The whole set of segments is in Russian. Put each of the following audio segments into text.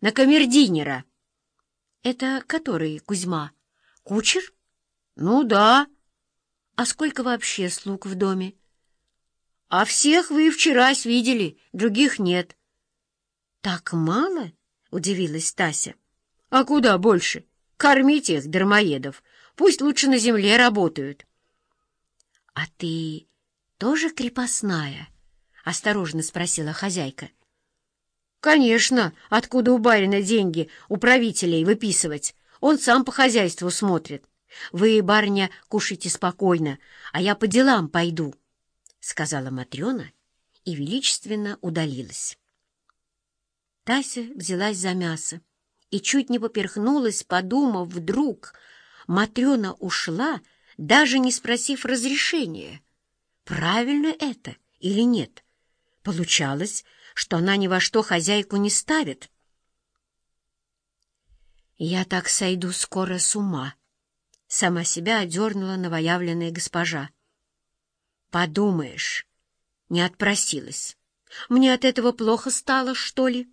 на камердинера. Это который, Кузьма? Кучер? Ну да. А сколько вообще слуг в доме? А всех вы вчера видели, других нет. Так мало? Удивилась Тася. А куда больше? Кормите их, дармоедов. Пусть лучше на земле работают. А ты тоже крепостная? Осторожно спросила хозяйка. Конечно, откуда у барина деньги у правителей выписывать? Он сам по хозяйству смотрит. Вы, барыня, кушайте спокойно, а я по делам пойду, — сказала Матрена и величественно удалилась. Тася взялась за мясо и чуть не поперхнулась, подумав вдруг. Матрена ушла, даже не спросив разрешения. Правильно это или нет? Получалось, что она ни во что хозяйку не ставит. «Я так сойду скоро с ума», — сама себя одернула новоявленная госпожа. «Подумаешь, не отпросилась. Мне от этого плохо стало, что ли?»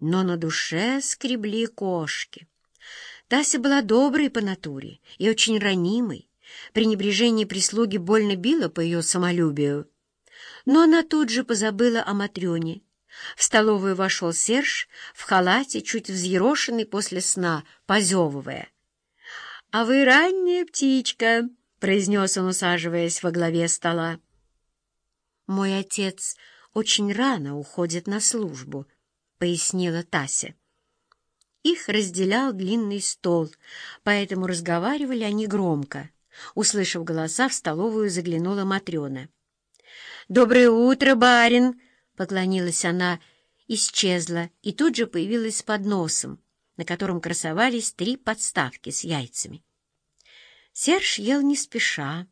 Но на душе скребли кошки. Тася была доброй по натуре и очень ранимой. Пренебрежение прислуги больно било по ее самолюбию. Но она тут же позабыла о Матрёне. В столовую вошел Серж в халате, чуть взъерошенный после сна, позевывая. — А вы ранняя птичка, — произнес он, усаживаясь во главе стола. — Мой отец очень рано уходит на службу, — пояснила Тася. Их разделял длинный стол, поэтому разговаривали они громко. Услышав голоса, в столовую заглянула Матрена. «Доброе утро, барин!» — поклонилась она, исчезла и тут же появилась с подносом, на котором красовались три подставки с яйцами. Серж ел не спеша,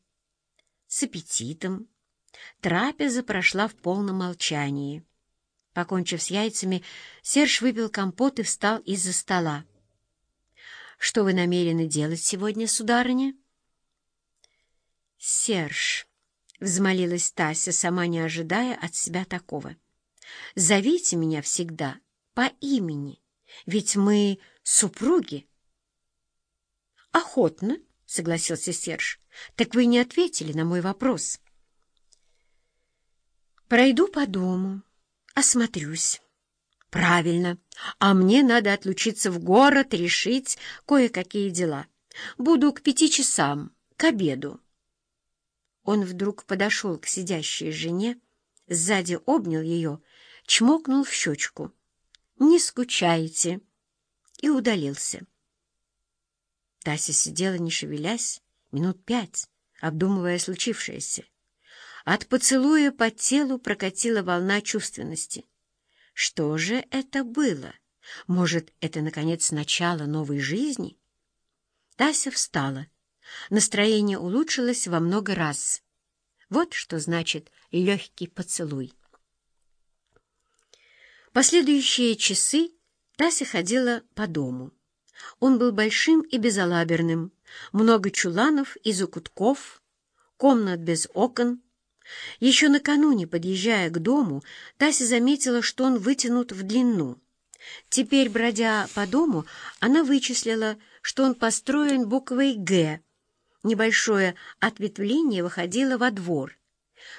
с аппетитом. Трапеза прошла в полном молчании. Покончив с яйцами, Серж выпил компот и встал из-за стола. — Что вы намерены делать сегодня, сударыня? — Серж... — взмолилась Тася, сама не ожидая от себя такого. «Зовите меня всегда по имени, ведь мы супруги». «Охотно», — согласился Серж. «Так вы не ответили на мой вопрос». «Пройду по дому, осмотрюсь». «Правильно. А мне надо отлучиться в город, решить кое-какие дела. Буду к пяти часам, к обеду». Он вдруг подошел к сидящей жене, сзади обнял ее, чмокнул в щечку. «Не скучайте!» и удалился. Тася сидела, не шевелясь, минут пять, обдумывая случившееся. От поцелуя по телу прокатила волна чувственности. Что же это было? Может, это, наконец, начало новой жизни? Тася встала Настроение улучшилось во много раз. Вот что значит легкий поцелуй. Последующие часы Тася ходила по дому. Он был большим и безалаберным, много чуланов и закутков, комнат без окон. Еще накануне, подъезжая к дому, Тася заметила, что он вытянут в длину. Теперь, бродя по дому, она вычислила, что он построен буквой «Г», Небольшое ответвление выходило во двор.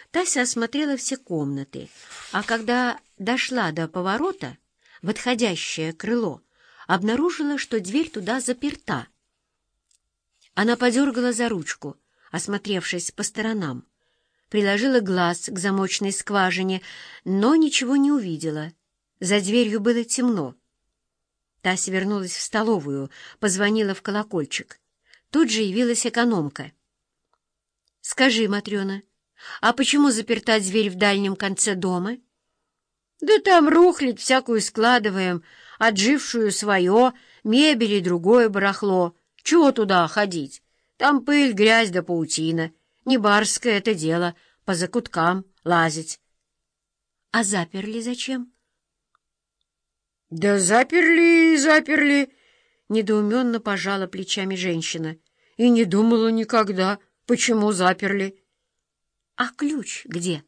Тася осмотрела все комнаты, а когда дошла до поворота, в отходящее крыло, обнаружила, что дверь туда заперта. Она подергала за ручку, осмотревшись по сторонам, приложила глаз к замочной скважине, но ничего не увидела. За дверью было темно. Тася вернулась в столовую, позвонила в колокольчик. Тут же явилась экономка. — Скажи, Матрена, а почему заперта дверь в дальнем конце дома? — Да там рухлить всякую складываем, отжившую свое, мебель и другое барахло. Чего туда ходить? Там пыль, грязь да паутина. Не барское это дело, по закуткам лазить. — А заперли зачем? — Да заперли, заперли, Недоуменно пожала плечами женщина. И не думала никогда, почему заперли. — А ключ где?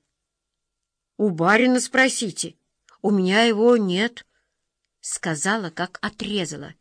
— У барина спросите. У меня его нет. сказала, как отрезала.